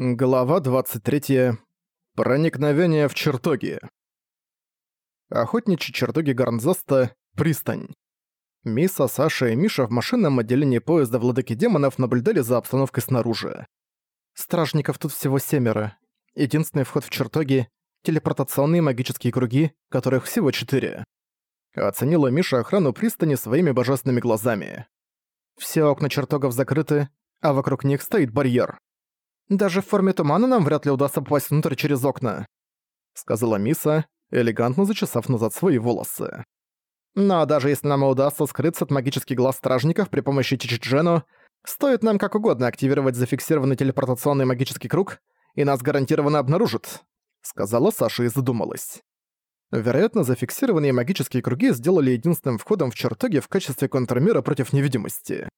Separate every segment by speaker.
Speaker 1: Глава 23. Проникновение в чертоги. Охотничьи чертоги Гарнзоста. Пристань. Миса, Саша и Миша в машинном отделении поезда Владыки Демонов наблюдали за обстановкой снаружи. Стражников тут всего семеро. Единственный вход в чертоги — телепортационные магические круги, которых всего четыре. Оценила Миша охрану пристани своими божественными глазами. Все окна чертогов закрыты, а вокруг них стоит барьер. Даже в форме тумана нам вряд ли удастся попасть внутрь через окна», — сказала Миса, элегантно зачесав назад свои волосы. «Но даже если нам удастся скрыться от магических глаз стражников при помощи Чичиджену, стоит нам как угодно активировать зафиксированный телепортационный магический круг, и нас гарантированно обнаружат», — сказала Саша и задумалась. Вероятно, зафиксированные магические круги сделали единственным входом в чертоги в качестве контрмера против невидимости.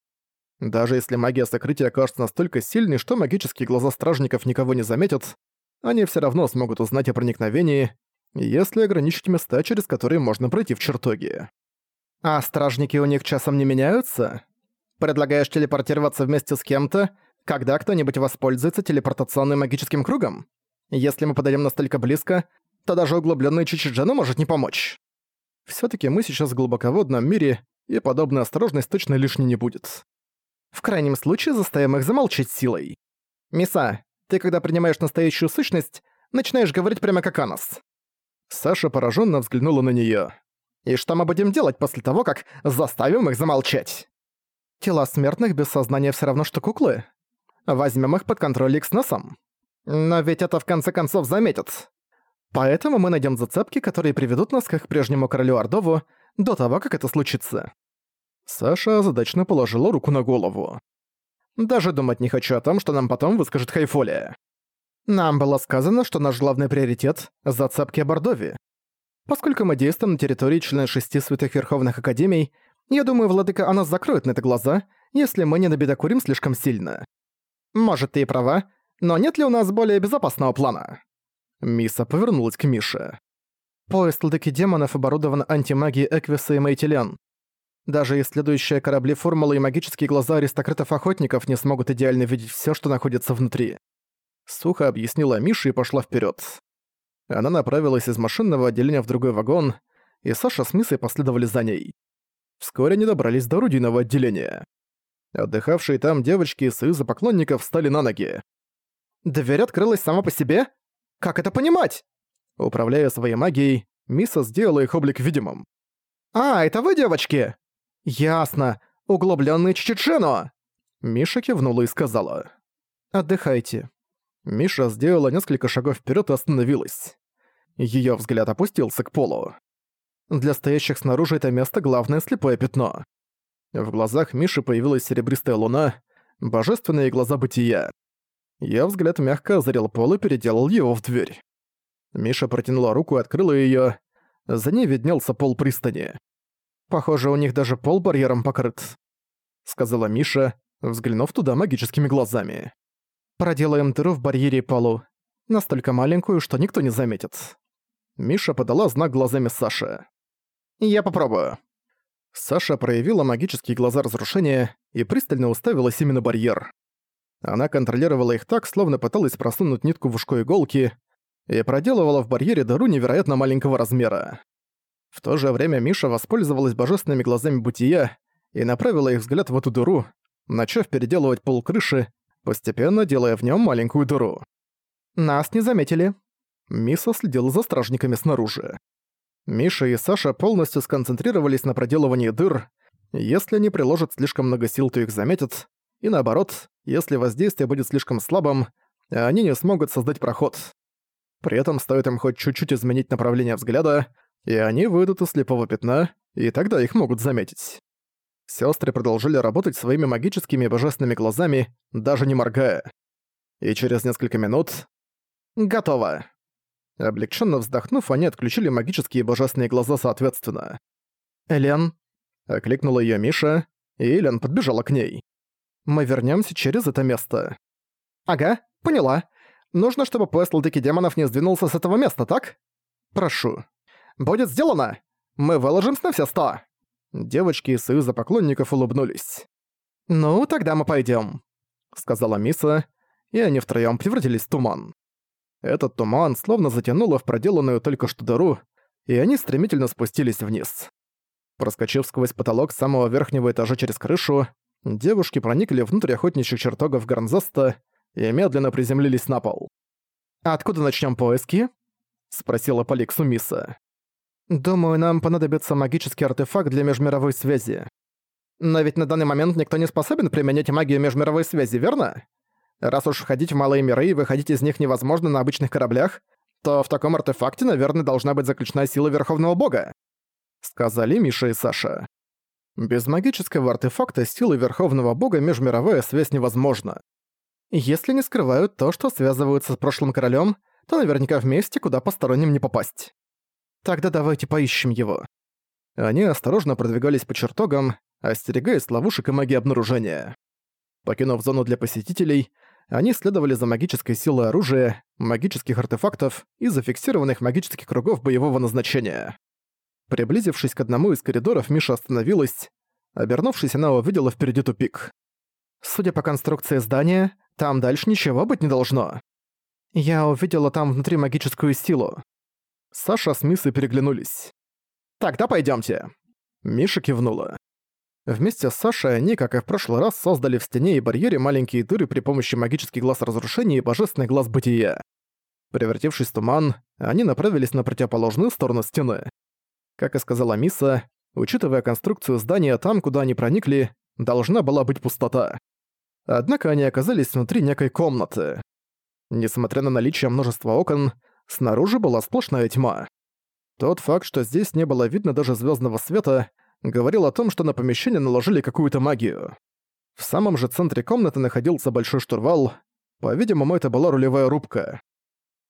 Speaker 1: Даже если магия сокрытия окажется настолько сильной, что магические глаза стражников никого не заметят, они все равно смогут узнать о проникновении, если ограничить места, через которые можно пройти в чертоги. А стражники у них часом не меняются? Предлагаешь телепортироваться вместе с кем-то, когда кто-нибудь воспользуется телепортационным магическим кругом? Если мы подойдем настолько близко, то даже углублённый Чичиджену может не помочь. все таки мы сейчас в глубоководном мире, и подобная осторожность точно лишней не будет. В крайнем случае заставим их замолчать силой. Миса, ты когда принимаешь настоящую сущность, начинаешь говорить прямо как Анос. Саша пораженно взглянула на нее. И что мы будем делать после того, как заставим их замолчать? Тела смертных без сознания все равно что куклы. Возьмем их под контроль их с носом. Но ведь это в конце концов заметят. Поэтому мы найдем зацепки, которые приведут нас к их прежнему королю Ордову до того, как это случится. Саша озадачно положила руку на голову. «Даже думать не хочу о том, что нам потом выскажет Хайфолия. Нам было сказано, что наш главный приоритет — зацепки Бордови. Поскольку мы действуем на территории члена шести святых Верховных Академий, я думаю, владыка о закроет на это глаза, если мы не набедокурим слишком сильно. Может, ты и права, но нет ли у нас более безопасного плана?» Миса повернулась к Мише. Поезд владыки демонов оборудован антимагией Эквиса и Мейтилен. Даже исследующие корабли формулы и магические глаза аристократов-охотников не смогут идеально видеть все, что находится внутри. Сухо объяснила Миша и пошла вперед. Она направилась из машинного отделения в другой вагон, и Саша с Мисой последовали за ней. Вскоре они добрались до орудийного отделения. Отдыхавшие там девочки из союза поклонников встали на ноги. «Дверь открылась сама по себе? Как это понимать?» Управляя своей магией, Миса сделала их облик видимым. «А, это вы, девочки?» «Ясно. Углублённый Чичичено!» Миша кивнула и сказала. «Отдыхайте». Миша сделала несколько шагов вперед и остановилась. Её взгляд опустился к полу. Для стоящих снаружи это место главное слепое пятно. В глазах Миши появилась серебристая луна, божественные глаза бытия. Её взгляд мягко озарил пол и переделал его в дверь. Миша протянула руку и открыла её. За ней виднелся пол пристани. Похоже, у них даже пол барьером покрыт», — сказала Миша, взглянув туда магическими глазами. «Проделаем дыру в барьере полу. Настолько маленькую, что никто не заметит». Миша подала знак глазами Саше. «Я попробую». Саша проявила магические глаза разрушения и пристально уставилась именно барьер. Она контролировала их так, словно пыталась просунуть нитку в ушко иголки, и проделывала в барьере дыру невероятно маленького размера. В то же время Миша воспользовалась божественными глазами бытия и направила их взгляд в эту дыру, начав переделывать пол крыши, постепенно делая в нем маленькую дыру. «Нас не заметили». Миса следила за стражниками снаружи. Миша и Саша полностью сконцентрировались на проделывании дыр. Если они приложат слишком много сил, то их заметят. И наоборот, если воздействие будет слишком слабым, они не смогут создать проход. При этом стоит им хоть чуть-чуть изменить направление взгляда, и они выйдут из слепого пятна, и тогда их могут заметить. Сестры продолжили работать своими магическими и божественными глазами, даже не моргая. И через несколько минут... Готово. Облегченно вздохнув, они отключили магические и божественные глаза соответственно. «Элен?» — окликнула ее Миша, и Элен подбежала к ней. «Мы вернемся через это место». «Ага, поняла. Нужно, чтобы поезд Ладыки Демонов не сдвинулся с этого места, так?» «Прошу». Будет сделано! Мы выложимся на все сто!» Девочки из Союза поклонников улыбнулись. «Ну, тогда мы пойдем, сказала Миса, и они втроём превратились в туман. Этот туман словно затянуло в проделанную только что дыру, и они стремительно спустились вниз. Проскочив сквозь потолок самого верхнего этажа через крышу, девушки проникли внутрь охотничьих чертогов Гарнзаста и медленно приземлились на пол. «Откуда начнем поиски?» — спросила Поликсу Миса. «Думаю, нам понадобится магический артефакт для межмировой связи. Но ведь на данный момент никто не способен применять магию межмировой связи, верно? Раз уж входить в малые миры и выходить из них невозможно на обычных кораблях, то в таком артефакте, наверное, должна быть заключена сила Верховного Бога», — сказали Миша и Саша. Без магического артефакта силы Верховного Бога межмировая связь невозможна. Если не скрывают то, что связываются с прошлым королем, то наверняка вместе, куда посторонним не попасть. Тогда давайте поищем его. Они осторожно продвигались по чертогам, остерегаясь ловушек и магии обнаружения. Покинув зону для посетителей, они следовали за магической силой оружия, магических артефактов и зафиксированных магических кругов боевого назначения. Приблизившись к одному из коридоров, Миша остановилась. Обернувшись, она увидела впереди тупик. Судя по конструкции здания, там дальше ничего быть не должно. Я увидела там внутри магическую силу. Саша с Миссой переглянулись. «Тогда пойдёмте». Миша кивнула. Вместе с Сашей они, как и в прошлый раз, создали в стене и барьере маленькие дыры при помощи магических глаз разрушения и божественный глаз бытия. Превратившись в туман, они направились на противоположную сторону стены. Как и сказала Миса, учитывая конструкцию здания там, куда они проникли, должна была быть пустота. Однако они оказались внутри некой комнаты. Несмотря на наличие множества окон, снаружи была сплошная тьма. Тот факт, что здесь не было видно даже звездного света, говорил о том, что на помещение наложили какую-то магию. В самом же центре комнаты находился большой штурвал. По-видимому, это была рулевая рубка.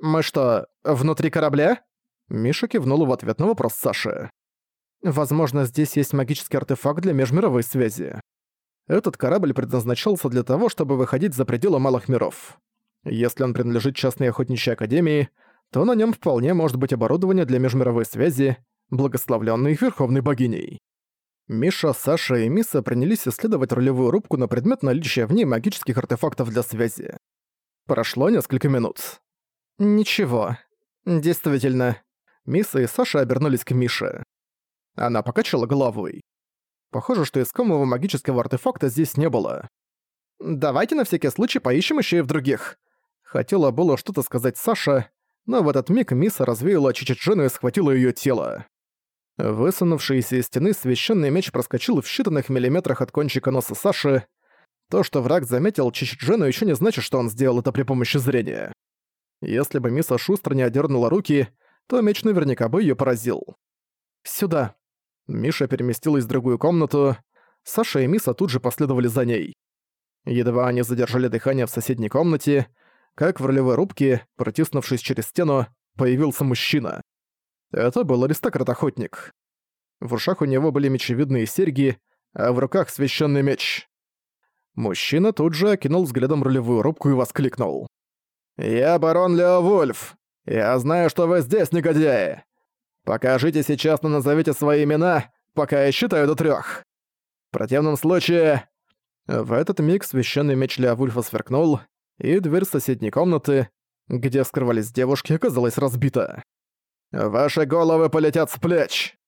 Speaker 1: «Мы что, внутри корабля?» Миша кивнул в ответ на вопрос Саши. «Возможно, здесь есть магический артефакт для межмировой связи. Этот корабль предназначался для того, чтобы выходить за пределы малых миров. Если он принадлежит частной охотничьей академии, то на нем вполне может быть оборудование для межмировой связи, благословленной Верховной Богиней. Миша, Саша и Миса принялись исследовать рулевую рубку на предмет наличия в ней магических артефактов для связи. Прошло несколько минут. Ничего. Действительно. Миса и Саша обернулись к Мише. Она покачала головой. Похоже, что искомого магического артефакта здесь не было. «Давайте на всякий случай поищем еще и в других». Хотела было что-то сказать Саша, но в этот миг Миса развеяла Чичиджину и схватила ее тело. Высунувшийся из стены священный меч проскочил в считанных миллиметрах от кончика носа Саши. То, что враг заметил Чичиджину, еще не значит, что он сделал это при помощи зрения. Если бы Миса шустро не одернула руки, то меч наверняка бы ее поразил. «Сюда», Миша переместилась в другую комнату, Саша и Миса тут же последовали за ней. Едва они задержали дыхание в соседней комнате, как в ролевой рубке, протиснувшись через стену, появился мужчина. Это был аристократ-охотник. В ушах у него были мечевидные серьги, а в руках священный меч. Мужчина тут же окинул взглядом рулевую рубку и воскликнул. «Я барон Леовульф. Я знаю, что вы здесь, негодяи. Покажите сейчас, но назовите свои имена, пока я считаю до трёх. В противном случае...» В этот миг священный меч Леовульфа сверкнул, и дверь соседней комнаты, где скрывались девушки, оказалась разбита. «Ваши головы полетят с плеч!»